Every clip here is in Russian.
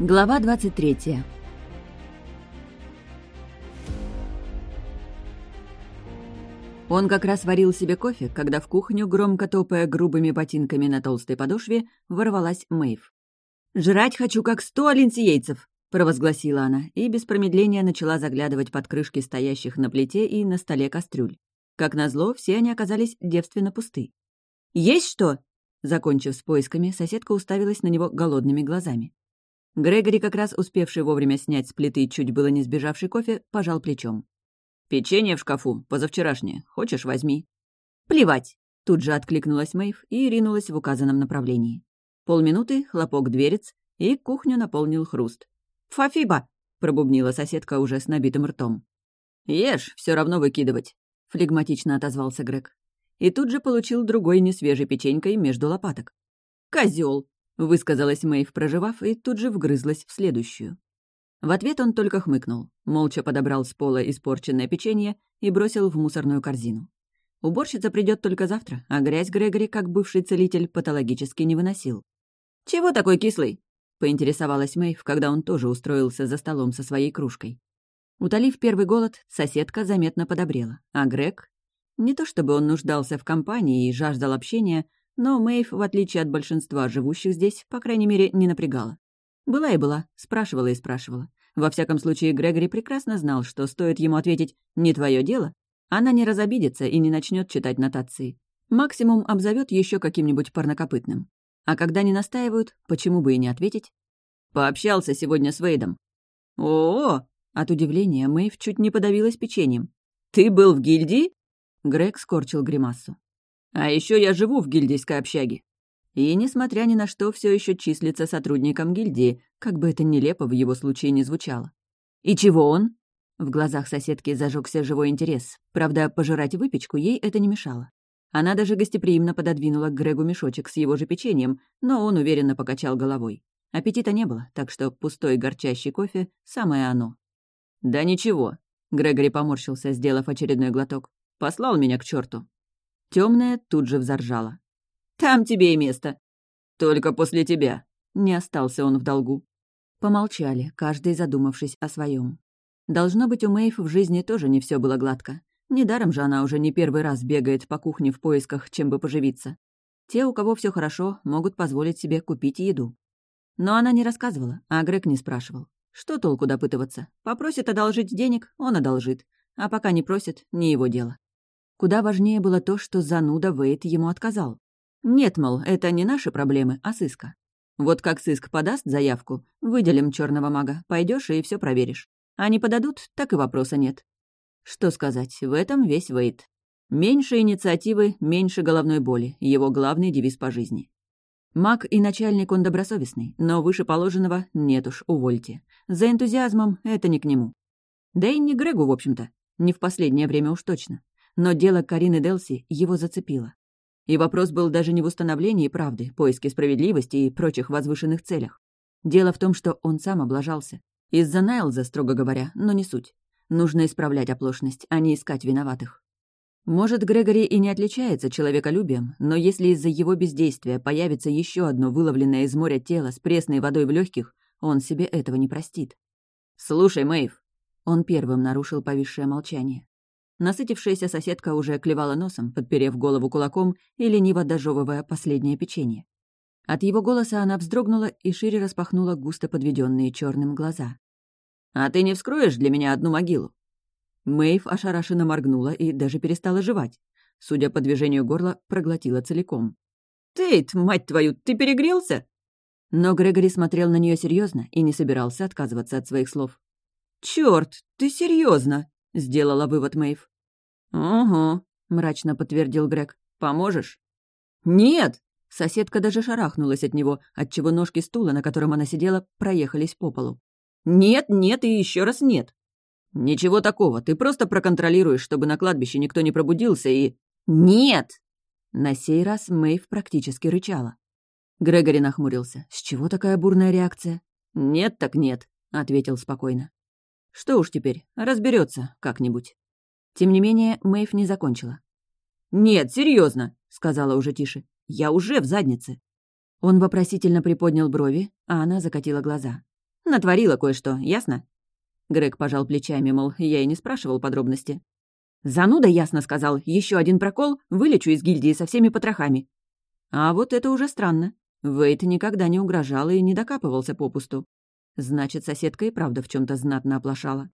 Глава 23 Он как раз варил себе кофе, когда в кухню, громко топая грубыми ботинками на толстой подошве, ворвалась Мэйв. «Жрать хочу, как сто олинсиейцев!» — провозгласила она, и без промедления начала заглядывать под крышки стоящих на плите и на столе кастрюль. Как назло, все они оказались девственно пусты. «Есть что?» Закончив с поисками, соседка уставилась на него голодными глазами. Грегори, как раз успевший вовремя снять с плиты чуть было не сбежавший кофе, пожал плечом. «Печенье в шкафу, позавчерашнее. Хочешь, возьми». «Плевать!» — тут же откликнулась Мэйв и ринулась в указанном направлении. Полминуты, хлопок дверец, и кухню наполнил хруст. «Фафиба!» — пробубнила соседка уже с набитым ртом. «Ешь, все равно выкидывать», — флегматично отозвался Грег. И тут же получил другой несвежей печенькой между лопаток. Козел! Высказалась Мэйв, проживав, и тут же вгрызлась в следующую. В ответ он только хмыкнул, молча подобрал с пола испорченное печенье и бросил в мусорную корзину. Уборщица придет только завтра, а грязь Грегори, как бывший целитель, патологически не выносил. «Чего такой кислый?» — поинтересовалась Мэйв, когда он тоже устроился за столом со своей кружкой. Утолив первый голод, соседка заметно подобрела, а Грег... Не то чтобы он нуждался в компании и жаждал общения, но Мэйв, в отличие от большинства живущих здесь, по крайней мере, не напрягала. Была и была, спрашивала и спрашивала. Во всяком случае, Грегори прекрасно знал, что стоит ему ответить «не твое дело», она не разобидится и не начнет читать нотации. Максимум обзовет еще каким-нибудь парнокопытным. А когда не настаивают, почему бы и не ответить? Пообщался сегодня с Вейдом. О, -о, От удивления Мэйв чуть не подавилась печеньем. «Ты был в гильдии?» Грег скорчил гримасу. «А еще я живу в гильдийской общаге и, несмотря ни на что, все еще числится сотрудником гильдии, как бы это нелепо в его случае не звучало. «И чего он?» В глазах соседки зажегся живой интерес. Правда, пожирать выпечку ей это не мешало. Она даже гостеприимно пододвинула к Грегу мешочек с его же печеньем, но он уверенно покачал головой. Аппетита не было, так что пустой горчащий кофе — самое оно. «Да ничего», — Грегори поморщился, сделав очередной глоток. «Послал меня к черту. Темная тут же взоржала. Там тебе и место. Только после тебя. Не остался он в долгу. Помолчали, каждый задумавшись о своем. Должно быть, у Мэйв в жизни тоже не все было гладко. Недаром же она уже не первый раз бегает по кухне в поисках, чем бы поживиться. Те, у кого все хорошо, могут позволить себе купить еду. Но она не рассказывала, а Грег не спрашивал. Что толку допытываться? Попросит одолжить денег, он одолжит. А пока не просит, не его дело. Куда важнее было то, что зануда Вейт ему отказал. Нет, мол, это не наши проблемы, а сыска. Вот как сыск подаст заявку, выделим черного мага, пойдешь и все проверишь. Не подадут, так и вопроса нет. Что сказать, в этом весь Вейт. Меньше инициативы, меньше головной боли, его главный девиз по жизни. Маг и начальник он добросовестный, но выше положенного нет уж, увольте. За энтузиазмом это не к нему. Да и не Грегу, в общем-то, не в последнее время уж точно. Но дело Карины Делси его зацепило. И вопрос был даже не в установлении правды, поиске справедливости и прочих возвышенных целях. Дело в том, что он сам облажался. Из-за Найлза, строго говоря, но не суть. Нужно исправлять оплошность, а не искать виноватых. Может, Грегори и не отличается человеколюбием, но если из-за его бездействия появится еще одно выловленное из моря тело с пресной водой в легких, он себе этого не простит. «Слушай, Мэйв!» Он первым нарушил повисшее молчание. Насытившаяся соседка уже клевала носом, подперев голову кулаком и лениво дожевывая последнее печенье. От его голоса она вздрогнула и шире распахнула густо подведенные черным глаза. «А ты не вскроешь для меня одну могилу?» Мэйв ошарашенно моргнула и даже перестала жевать. Судя по движению горла, проглотила целиком. «Тейт, мать твою, ты перегрелся?» Но Грегори смотрел на нее серьезно и не собирался отказываться от своих слов. «Чёрт, ты серьезно? Сделала вывод Мэйв. «Угу», — мрачно подтвердил Грег. «Поможешь?» «Нет!» Соседка даже шарахнулась от него, отчего ножки стула, на котором она сидела, проехались по полу. «Нет, нет и еще раз нет!» «Ничего такого, ты просто проконтролируешь, чтобы на кладбище никто не пробудился и...» «Нет!» На сей раз Мэйв практически рычала. Грегори нахмурился. «С чего такая бурная реакция?» «Нет так нет», — ответил спокойно. «Что уж теперь, разберется как-нибудь». Тем не менее, Мэйв не закончила. «Нет, серьезно, сказала уже тише. «Я уже в заднице». Он вопросительно приподнял брови, а она закатила глаза. Натворила кое-что, ясно?» Грег пожал плечами, мол, я и не спрашивал подробности. «Зануда ясно сказал, еще один прокол, вылечу из гильдии со всеми потрохами». А вот это уже странно. Вейт никогда не угрожал и не докапывался попусту. Значит, соседка и правда в чем то знатно оплошала.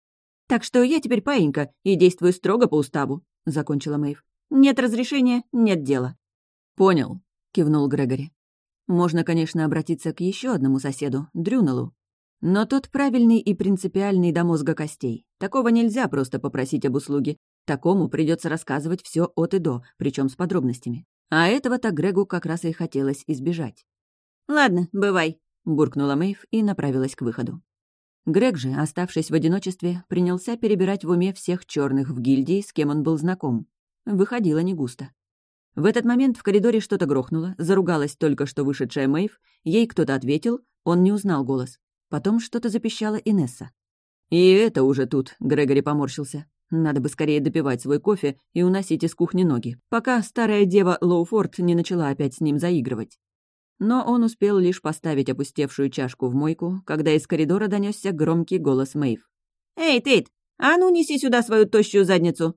«Так что я теперь паинька и действую строго по уставу», — закончила Мэйв. «Нет разрешения — нет дела». «Понял», — кивнул Грегори. «Можно, конечно, обратиться к еще одному соседу, Дрюнелу. Но тот правильный и принципиальный до мозга костей. Такого нельзя просто попросить об услуге. Такому придется рассказывать все от и до, причем с подробностями. А этого-то Грегу как раз и хотелось избежать. «Ладно, бывай», — буркнула Мэйв и направилась к выходу. Грег же, оставшись в одиночестве, принялся перебирать в уме всех черных в гильдии, с кем он был знаком. Выходило не густо. В этот момент в коридоре что-то грохнуло, заругалась только что вышедшая Мэйв, ей кто-то ответил, он не узнал голос. Потом что-то запищала Инесса. «И это уже тут», — Грегори поморщился. Надо бы скорее допивать свой кофе и уносить из кухни ноги, пока старая дева Лоуфорд не начала опять с ним заигрывать. Но он успел лишь поставить опустевшую чашку в мойку, когда из коридора донесся громкий голос Мэйв. «Эй, Тейт, а ну неси сюда свою тощую задницу!